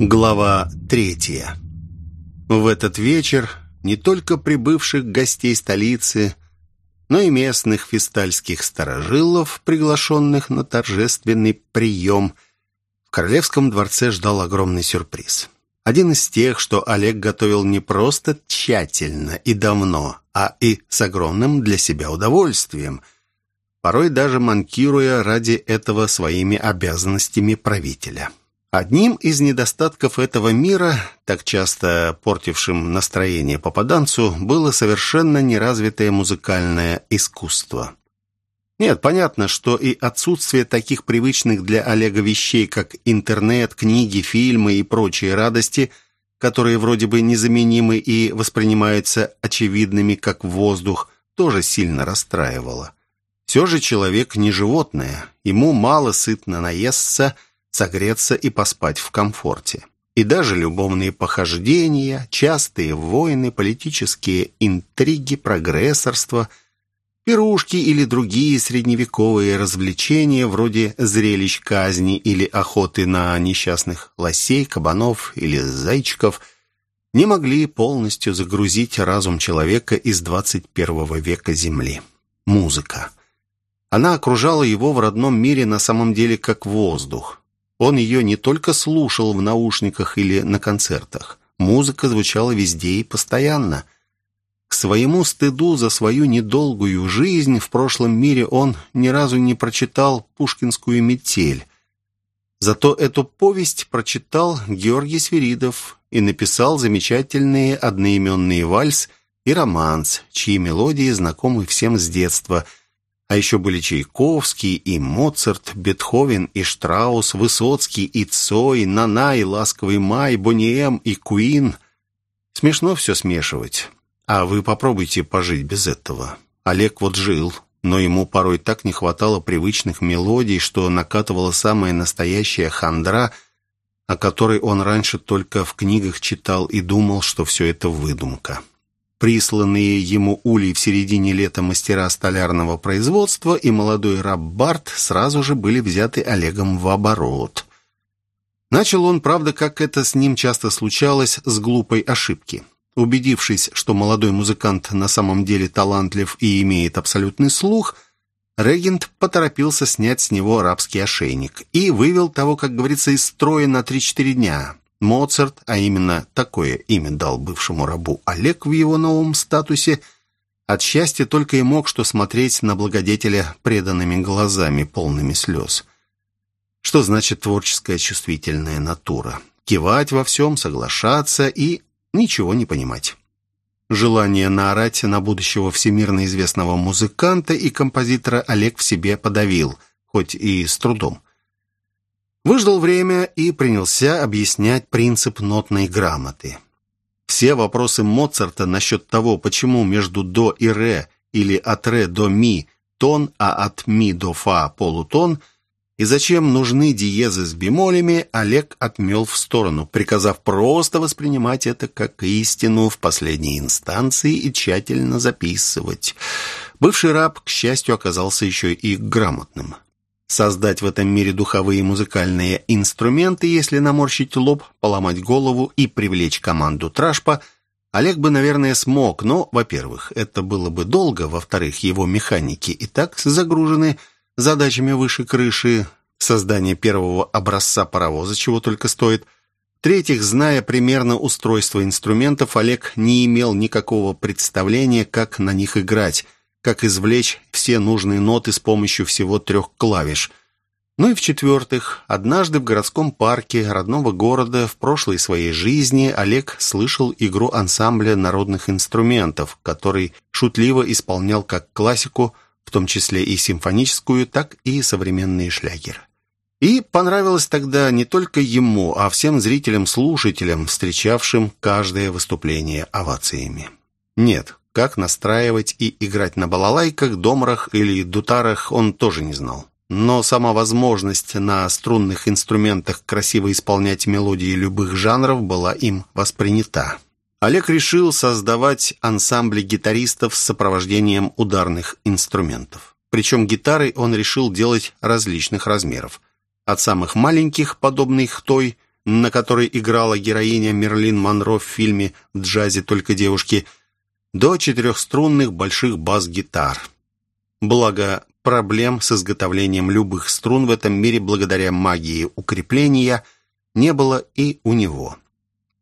Глава третья. В этот вечер не только прибывших гостей столицы, но и местных фистальских старожилов, приглашенных на торжественный прием, в Королевском дворце ждал огромный сюрприз. Один из тех, что Олег готовил не просто тщательно и давно, а и с огромным для себя удовольствием, порой даже манкируя ради этого своими обязанностями правителя. Одним из недостатков этого мира, так часто портившим настроение попаданцу, было совершенно неразвитое музыкальное искусство. Нет, понятно, что и отсутствие таких привычных для Олега вещей, как интернет, книги, фильмы и прочие радости, которые вроде бы незаменимы и воспринимаются очевидными, как воздух, тоже сильно расстраивало. Все же человек не животное, ему мало сытно наесться – согреться и поспать в комфорте. И даже любовные похождения, частые войны, политические интриги, прогрессорство, пирушки или другие средневековые развлечения вроде зрелищ казни или охоты на несчастных лосей, кабанов или зайчиков не могли полностью загрузить разум человека из 21 века Земли. Музыка. Она окружала его в родном мире на самом деле как воздух. Он ее не только слушал в наушниках или на концертах. Музыка звучала везде и постоянно. К своему стыду за свою недолгую жизнь в прошлом мире он ни разу не прочитал пушкинскую «Метель». Зато эту повесть прочитал Георгий Свиридов и написал замечательные одноименные вальс и романс, чьи мелодии знакомы всем с детства – а еще были Чайковский и Моцарт, Бетховен и Штраус, Высоцкий и Цой, Нана и Ласковый Май, Бонием и Куин. Смешно все смешивать. А вы попробуйте пожить без этого. Олег вот жил, но ему порой так не хватало привычных мелодий, что накатывала самая настоящая хандра, о которой он раньше только в книгах читал и думал, что все это выдумка. Присланные ему улей в середине лета мастера столярного производства и молодой раб Барт сразу же были взяты Олегом в оборот. Начал он, правда, как это с ним часто случалось, с глупой ошибки. Убедившись, что молодой музыкант на самом деле талантлив и имеет абсолютный слух, регент поторопился снять с него рабский ошейник и вывел того, как говорится, из строя на 3-4 дня. Моцарт, а именно такое имя дал бывшему рабу Олег в его новом статусе, от счастья только и мог что смотреть на благодетеля преданными глазами, полными слез. Что значит творческая чувствительная натура? Кивать во всем, соглашаться и ничего не понимать. Желание наорать на будущего всемирно известного музыканта и композитора Олег в себе подавил, хоть и с трудом. Выждал время и принялся объяснять принцип нотной грамоты. Все вопросы Моцарта насчет того, почему между до и ре или от ре до ми тон, а от ми до фа полутон, и зачем нужны диезы с бемолями, Олег отмел в сторону, приказав просто воспринимать это как истину в последней инстанции и тщательно записывать. Бывший раб, к счастью, оказался еще и грамотным. Создать в этом мире духовые музыкальные инструменты, если наморщить лоб, поломать голову и привлечь команду Трашпа, Олег бы, наверное, смог, но, во-первых, это было бы долго, во-вторых, его механики и так загружены задачами выше крыши, создание первого образца паровоза, чего только стоит. В-третьих, зная примерно устройство инструментов, Олег не имел никакого представления, как на них играть – как извлечь все нужные ноты с помощью всего трех клавиш. Ну и в-четвертых, однажды в городском парке родного города в прошлой своей жизни Олег слышал игру ансамбля народных инструментов, который шутливо исполнял как классику, в том числе и симфоническую, так и современные шлягеры. И понравилось тогда не только ему, а всем зрителям-слушателям, встречавшим каждое выступление овациями. Нет, как настраивать и играть на балалайках, домрах или дутарах он тоже не знал. Но сама возможность на струнных инструментах красиво исполнять мелодии любых жанров была им воспринята. Олег решил создавать ансамбли гитаристов с сопровождением ударных инструментов. Причем гитары он решил делать различных размеров. От самых маленьких, подобных той, на которой играла героиня Мерлин Монро в фильме «В джазе только девушки», до четырехструнных больших бас-гитар. Благо, проблем с изготовлением любых струн в этом мире благодаря магии укрепления не было и у него.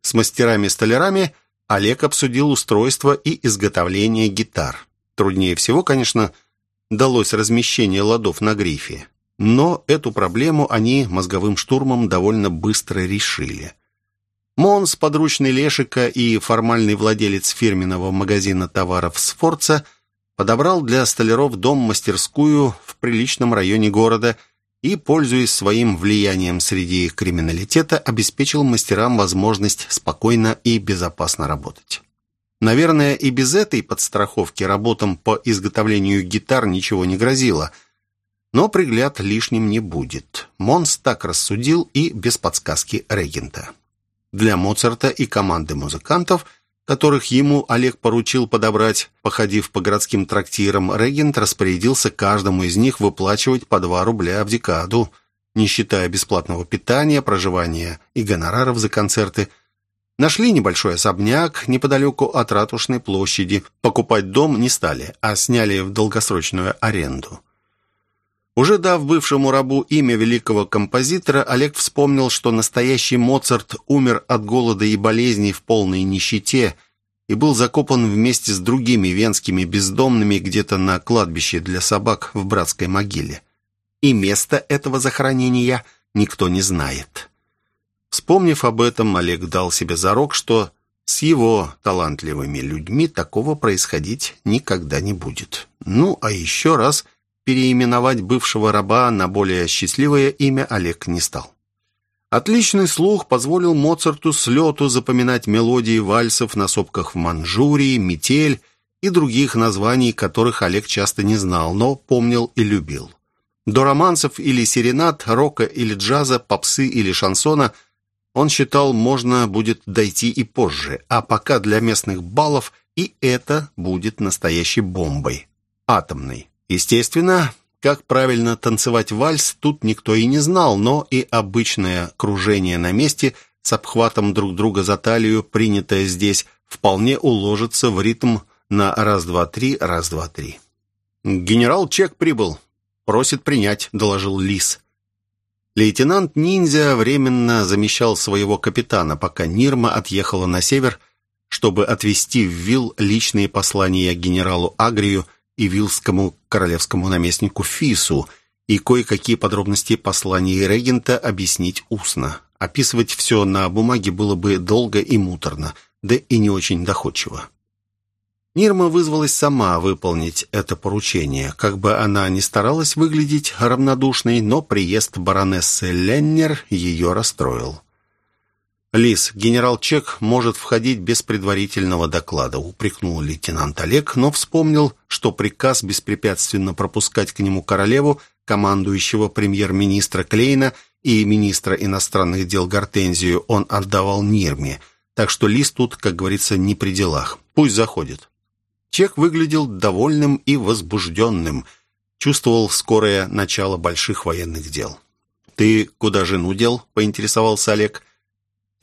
С мастерами-столярами Олег обсудил устройство и изготовление гитар. Труднее всего, конечно, далось размещение ладов на грифе. Но эту проблему они мозговым штурмом довольно быстро решили. Монс, подручный Лешика и формальный владелец фирменного магазина товаров «Сфорца» подобрал для столяров дом-мастерскую в приличном районе города и, пользуясь своим влиянием среди криминалитета, обеспечил мастерам возможность спокойно и безопасно работать. Наверное, и без этой подстраховки работам по изготовлению гитар ничего не грозило – но пригляд лишним не будет. Монс так рассудил и без подсказки регента. Для Моцарта и команды музыкантов, которых ему Олег поручил подобрать, походив по городским трактирам, регент распорядился каждому из них выплачивать по 2 рубля в декаду, не считая бесплатного питания, проживания и гонораров за концерты. Нашли небольшой особняк неподалеку от Ратушной площади. Покупать дом не стали, а сняли в долгосрочную аренду. Уже дав бывшему рабу имя великого композитора, Олег вспомнил, что настоящий Моцарт умер от голода и болезней в полной нищете и был закопан вместе с другими венскими бездомными где-то на кладбище для собак в братской могиле. И место этого захоронения никто не знает. Вспомнив об этом, Олег дал себе зарок, что с его талантливыми людьми такого происходить никогда не будет. Ну, а еще раз – переименовать бывшего раба на более счастливое имя Олег не стал. Отличный слух позволил Моцарту с лету запоминать мелодии вальсов на сопках в Манчжурии, «Метель» и других названий, которых Олег часто не знал, но помнил и любил. До романсов или серенад, рока или джаза, попсы или шансона он считал, можно будет дойти и позже, а пока для местных баллов и это будет настоящей бомбой, атомной. Естественно, как правильно танцевать вальс, тут никто и не знал, но и обычное кружение на месте с обхватом друг друга за талию, принятое здесь, вполне уложится в ритм на раз-два-три, раз-два-три. «Генерал Чек прибыл. Просит принять», — доложил Лис. Лейтенант Ниндзя временно замещал своего капитана, пока Нирма отъехала на север, чтобы отвезти в Вил личные послания генералу Агрию и вилскому королевскому наместнику Фису и кое-какие подробности посланий регента объяснить устно. Описывать все на бумаге было бы долго и муторно, да и не очень доходчиво. Нирма вызвалась сама выполнить это поручение. Как бы она ни старалась выглядеть равнодушной, но приезд баронессы Леннер ее расстроил. «Лис, генерал Чек может входить без предварительного доклада», упрекнул лейтенант Олег, но вспомнил, что приказ беспрепятственно пропускать к нему королеву, командующего премьер-министра Клейна и министра иностранных дел Гортензию он отдавал Нирме, так что Лис тут, как говорится, не при делах. Пусть заходит. Чек выглядел довольным и возбужденным, чувствовал скорое начало больших военных дел. «Ты куда жену дел?» — поинтересовался Олег.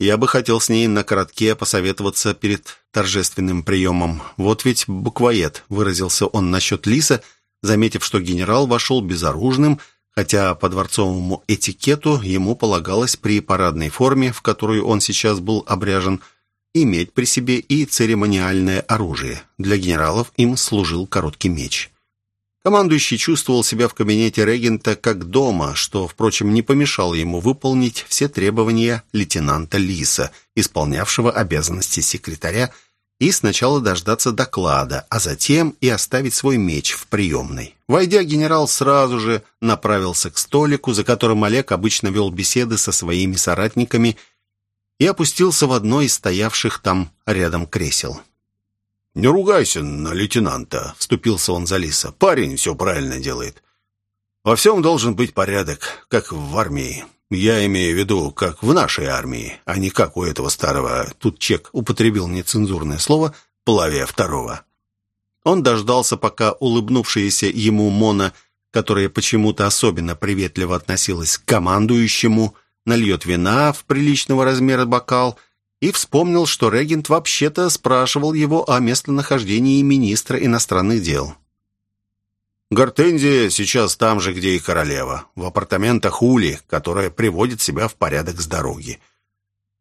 Я бы хотел с ней на коротке посоветоваться перед торжественным приемом. Вот ведь буквоед, выразился он насчет Лиса, заметив, что генерал вошел безоружным, хотя по дворцовому этикету ему полагалось при парадной форме, в которую он сейчас был обряжен, иметь при себе и церемониальное оружие. Для генералов им служил короткий меч. Командующий чувствовал себя в кабинете регента как дома, что, впрочем, не помешало ему выполнить все требования лейтенанта Лиса, исполнявшего обязанности секретаря, и сначала дождаться доклада, а затем и оставить свой меч в приемной. Войдя, генерал сразу же направился к столику, за которым Олег обычно вел беседы со своими соратниками, и опустился в одно из стоявших там рядом кресел. «Не ругайся на лейтенанта», — вступился он за Лиса. «Парень все правильно делает. Во всем должен быть порядок, как в армии. Я имею в виду, как в нашей армии, а не как у этого старого...» Тут Чек употребил нецензурное слово «плавия второго». Он дождался, пока улыбнувшаяся ему Мона, которая почему-то особенно приветливо относилась к командующему, нальет вина в приличного размера бокал и вспомнил, что регент вообще-то спрашивал его о местонахождении министра иностранных дел. Гортензия сейчас там же, где и королева, в апартаментах Ули, которая приводит себя в порядок с дороги.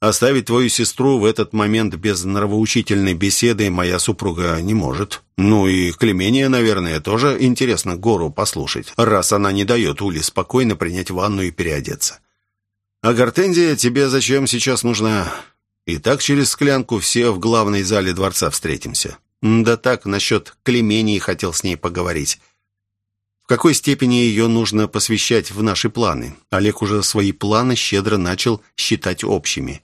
Оставить твою сестру в этот момент без нравоучительной беседы моя супруга не может. Ну и Клемения, наверное, тоже интересно гору послушать, раз она не дает Ули спокойно принять ванну и переодеться. А Гортензия тебе зачем сейчас нужна? И так через склянку все в главной зале дворца встретимся. Да так, насчет Клемении хотел с ней поговорить. В какой степени ее нужно посвящать в наши планы? Олег уже свои планы щедро начал считать общими.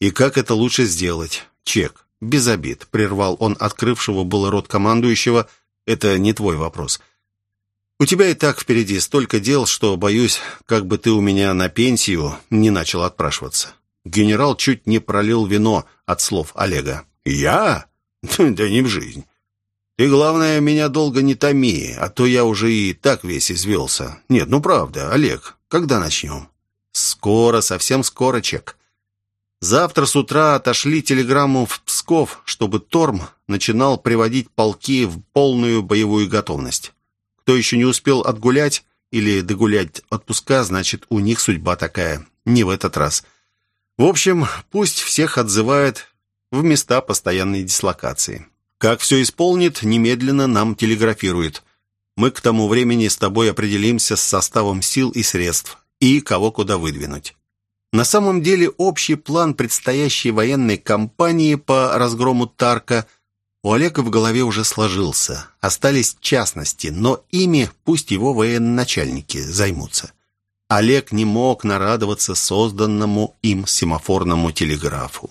И как это лучше сделать? Чек. Без обид. Прервал он открывшего было рот командующего. Это не твой вопрос. У тебя и так впереди столько дел, что, боюсь, как бы ты у меня на пенсию не начал отпрашиваться. Генерал чуть не пролил вино от слов Олега. «Я? Да не в жизнь. Ты, главное, меня долго не томи, а то я уже и так весь извелся. Нет, ну правда, Олег, когда начнем?» «Скоро, совсем скоро, Чек. Завтра с утра отошли телеграмму в Псков, чтобы Торм начинал приводить полки в полную боевую готовность. Кто еще не успел отгулять или догулять отпуска, значит, у них судьба такая. Не в этот раз. В общем, пусть всех отзывает в места постоянной дислокации. Как все исполнит, немедленно нам телеграфирует. Мы к тому времени с тобой определимся с составом сил и средств и кого куда выдвинуть. На самом деле общий план предстоящей военной кампании по разгрому Тарка у Олега в голове уже сложился. Остались частности, но ими пусть его военачальники займутся. Олег не мог нарадоваться созданному им семафорному телеграфу.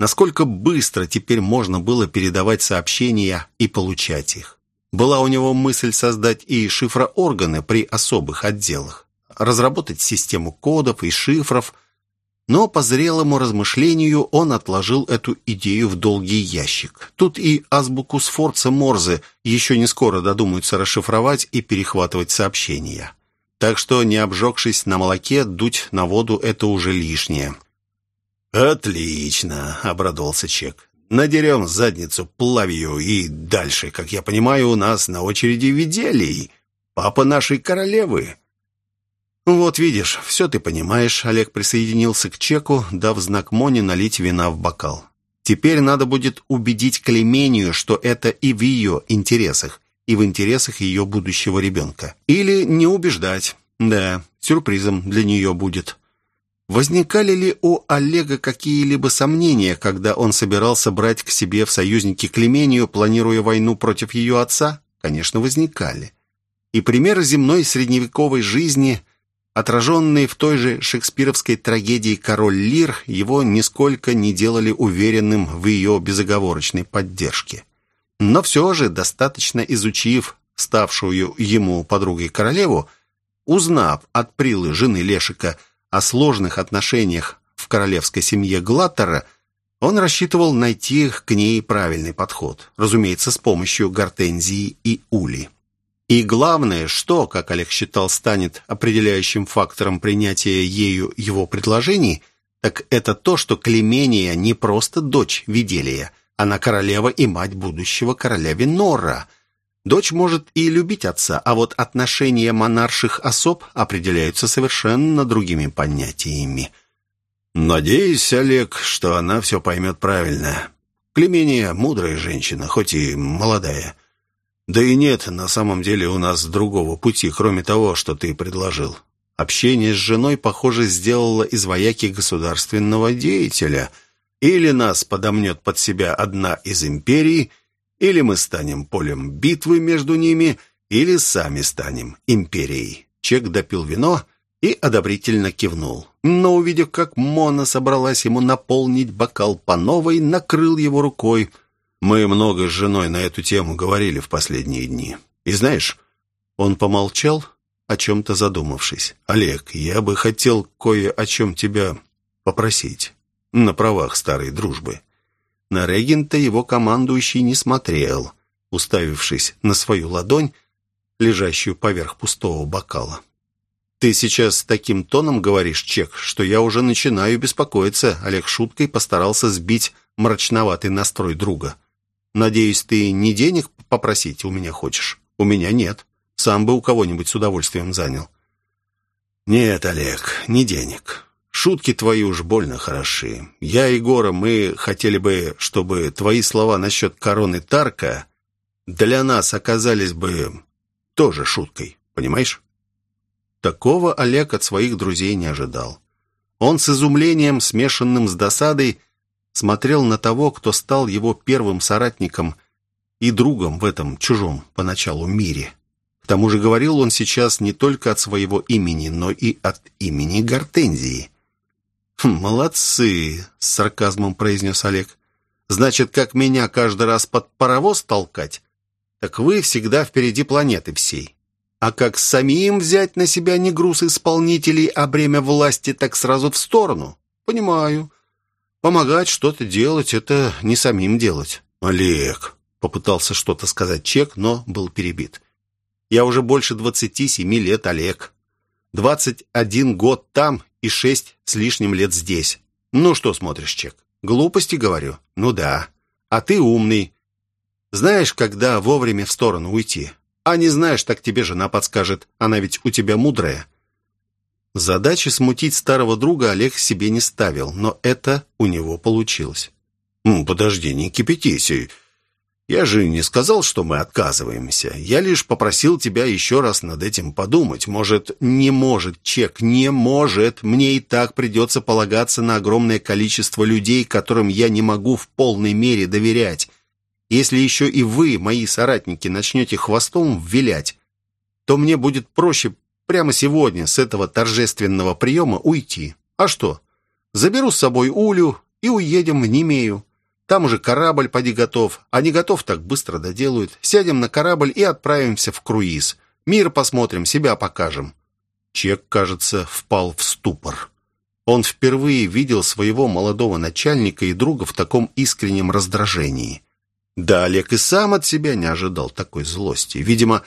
Насколько быстро теперь можно было передавать сообщения и получать их. Была у него мысль создать и шифроорганы при особых отделах разработать систему кодов и шифров, но по зрелому размышлению он отложил эту идею в долгий ящик. Тут и азбуку Сфорца Морзе еще не скоро додумаются расшифровать и перехватывать сообщения. Так что, не обжегшись на молоке, дуть на воду – это уже лишнее. «Отлично!» – обрадовался Чек. «Надерем задницу плавью и дальше, как я понимаю, у нас на очереди Виделий, папа нашей королевы». «Вот видишь, все ты понимаешь», — Олег присоединился к чеку, дав знак Моне налить вина в бокал. «Теперь надо будет убедить Клемению, что это и в ее интересах, и в интересах ее будущего ребенка. Или не убеждать. Да, сюрпризом для нее будет». Возникали ли у Олега какие-либо сомнения, когда он собирался брать к себе в союзники Клемению, планируя войну против ее отца? Конечно, возникали. И примеры земной средневековой жизни – Отраженные в той же шекспировской трагедии «Король Лир» его нисколько не делали уверенным в ее безоговорочной поддержке. Но все же, достаточно изучив ставшую ему подругой королеву, узнав от Прилы, жены Лешика, о сложных отношениях в королевской семье Глаттера, он рассчитывал найти к ней правильный подход, разумеется, с помощью Гортензии и Ули. И главное, что, как Олег считал, станет определяющим фактором принятия ею его предложений, так это то, что Клемения не просто дочь Виделия, она королева и мать будущего короля Винора. Дочь может и любить отца, а вот отношения монарших особ определяются совершенно другими понятиями. «Надеюсь, Олег, что она все поймет правильно. Клемения мудрая женщина, хоть и молодая». Да и нет на самом деле у нас другого пути, кроме того, что ты предложил. Общение с женой, похоже, сделало из вояки государственного деятеля. Или нас подомнет под себя одна из империй, или мы станем полем битвы между ними, или сами станем империей. Чек допил вино и одобрительно кивнул. Но, увидев, как Мона собралась ему наполнить бокал по новой, накрыл его рукой – мы много с женой на эту тему говорили в последние дни. И знаешь, он помолчал, о чем-то задумавшись. «Олег, я бы хотел кое о чем тебя попросить. На правах старой дружбы». На регента его командующий не смотрел, уставившись на свою ладонь, лежащую поверх пустого бокала. «Ты сейчас таким тоном говоришь, Чек, что я уже начинаю беспокоиться». Олег шуткой постарался сбить мрачноватый настрой друга. «Надеюсь, ты не денег попросить у меня хочешь? У меня нет. Сам бы у кого-нибудь с удовольствием занял». «Нет, Олег, не денег. Шутки твои уж больно хороши. Я и Гора, мы хотели бы, чтобы твои слова насчет короны Тарка для нас оказались бы тоже шуткой, понимаешь?» Такого Олег от своих друзей не ожидал. Он с изумлением, смешанным с досадой, смотрел на того, кто стал его первым соратником и другом в этом чужом поначалу мире. К тому же говорил он сейчас не только от своего имени, но и от имени Гортензии. «Хм, «Молодцы!» — с сарказмом произнес Олег. «Значит, как меня каждый раз под паровоз толкать, так вы всегда впереди планеты всей. А как самим взять на себя не груз исполнителей, а бремя власти, так сразу в сторону? Понимаю. Помогать что-то делать — это не самим делать. Олег, попытался что-то сказать Чек, но был перебит. Я уже больше двадцати семи лет, Олег. Двадцать один год там и шесть с лишним лет здесь. Ну что смотришь, Чек? Глупости говорю? Ну да. А ты умный. Знаешь, когда вовремя в сторону уйти? А не знаешь, так тебе жена подскажет. Она ведь у тебя мудрая». Задачи смутить старого друга Олег себе не ставил, но это у него получилось. «Подожди, не кипятись. Я же не сказал, что мы отказываемся. Я лишь попросил тебя еще раз над этим подумать. Может, не может, Чек, не может. Мне и так придется полагаться на огромное количество людей, которым я не могу в полной мере доверять. Если еще и вы, мои соратники, начнете хвостом вилять, то мне будет проще прямо сегодня с этого торжественного приема уйти. А что? Заберу с собой Улю и уедем в Немею. Там уже корабль поди готов, а не готов так быстро доделают. Сядем на корабль и отправимся в круиз. Мир посмотрим, себя покажем». Чек, кажется, впал в ступор. Он впервые видел своего молодого начальника и друга в таком искреннем раздражении. Да, Олег и сам от себя не ожидал такой злости. Видимо,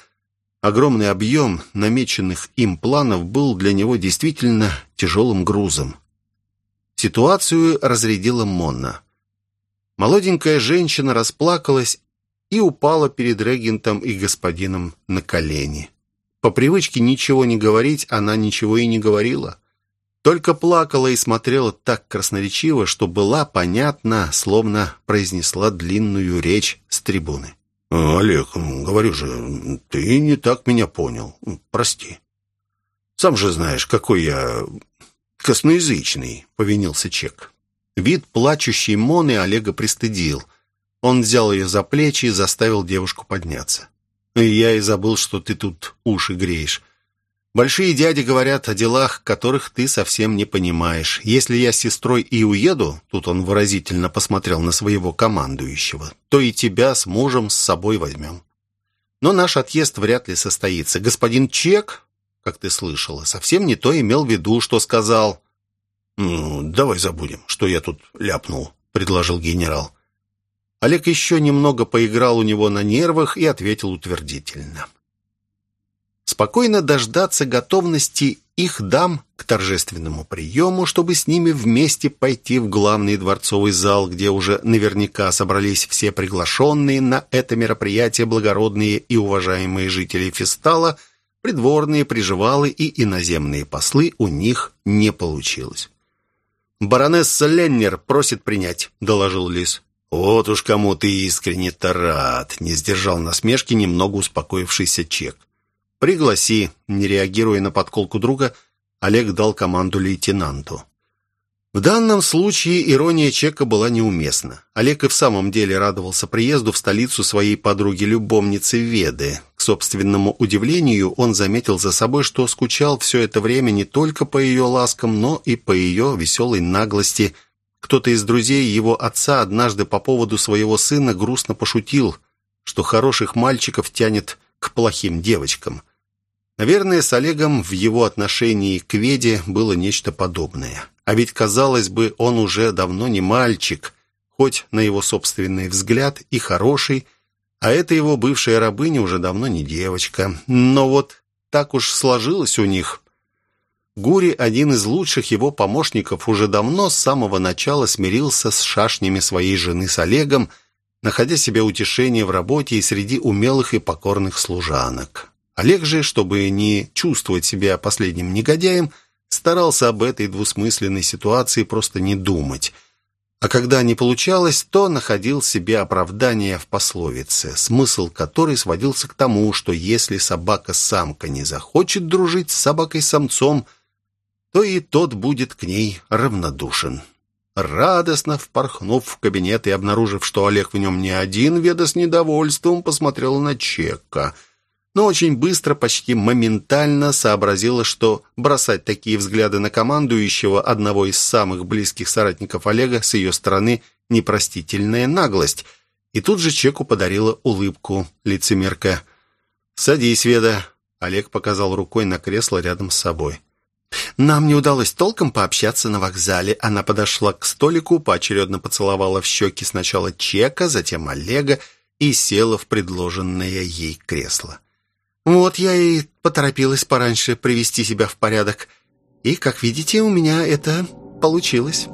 огромный объем намеченных им планов был для него действительно тяжелым грузом. Ситуацию разрядила Монна. Молоденькая женщина расплакалась и упала перед регентом и господином на колени. По привычке ничего не говорить, она ничего и не говорила. Только плакала и смотрела так красноречиво, что была понятна, словно произнесла длинную речь с трибуны. «Олег, говорю же, ты не так меня понял. Прости. Сам же знаешь, какой я косноязычный», — повинился Чек. Вид плачущей Моны Олега пристыдил. Он взял ее за плечи и заставил девушку подняться. «Я и забыл, что ты тут уши греешь. Большие дяди говорят о делах, которых ты совсем не понимаешь. Если я с сестрой и уеду, тут он выразительно посмотрел на своего командующего, то и тебя с мужем с собой возьмем. Но наш отъезд вряд ли состоится. Господин Чек, как ты слышала, совсем не то имел в виду, что сказал. «Ну, давай забудем, что я тут ляпнул», — предложил генерал. Олег еще немного поиграл у него на нервах и ответил утвердительно спокойно дождаться готовности их дам к торжественному приему, чтобы с ними вместе пойти в главный дворцовый зал, где уже наверняка собрались все приглашенные на это мероприятие благородные и уважаемые жители Фестала, придворные, приживалы и иноземные послы у них не получилось. «Баронесса Леннер просит принять», — доложил Лис. «Вот уж кому ты искренне-то рад», — не сдержал насмешки немного успокоившийся Чек. «Пригласи», — не реагируя на подколку друга, Олег дал команду лейтенанту. В данном случае ирония Чека была неуместна. Олег и в самом деле радовался приезду в столицу своей подруги-любовницы Веды. К собственному удивлению, он заметил за собой, что скучал все это время не только по ее ласкам, но и по ее веселой наглости. Кто-то из друзей его отца однажды по поводу своего сына грустно пошутил, что хороших мальчиков тянет к плохим девочкам. Наверное, с Олегом в его отношении к Веде было нечто подобное. А ведь, казалось бы, он уже давно не мальчик, хоть на его собственный взгляд и хороший, а эта его бывшая рабыня уже давно не девочка. Но вот так уж сложилось у них. Гури, один из лучших его помощников, уже давно с самого начала смирился с шашнями своей жены с Олегом, находя себе утешение в работе и среди умелых и покорных служанок. Олег же, чтобы не чувствовать себя последним негодяем, старался об этой двусмысленной ситуации просто не думать. А когда не получалось, то находил себе оправдание в пословице, смысл которой сводился к тому, что если собака-самка не захочет дружить с собакой-самцом, то и тот будет к ней равнодушен. Радостно впорхнув в кабинет и обнаружив, что Олег в нем не один, Веда с недовольством посмотрела на Чека. Но очень быстро, почти моментально сообразила, что бросать такие взгляды на командующего одного из самых близких соратников Олега с ее стороны непростительная наглость. И тут же Чеку подарила улыбку лицемерка. «Садись, Веда», — Олег показал рукой на кресло рядом с собой. Нам не удалось толком пообщаться на вокзале. Она подошла к столику, поочередно поцеловала в щеки сначала Чека, затем Олега и села в предложенное ей кресло. Вот я и поторопилась пораньше привести себя в порядок. И, как видите, у меня это получилось.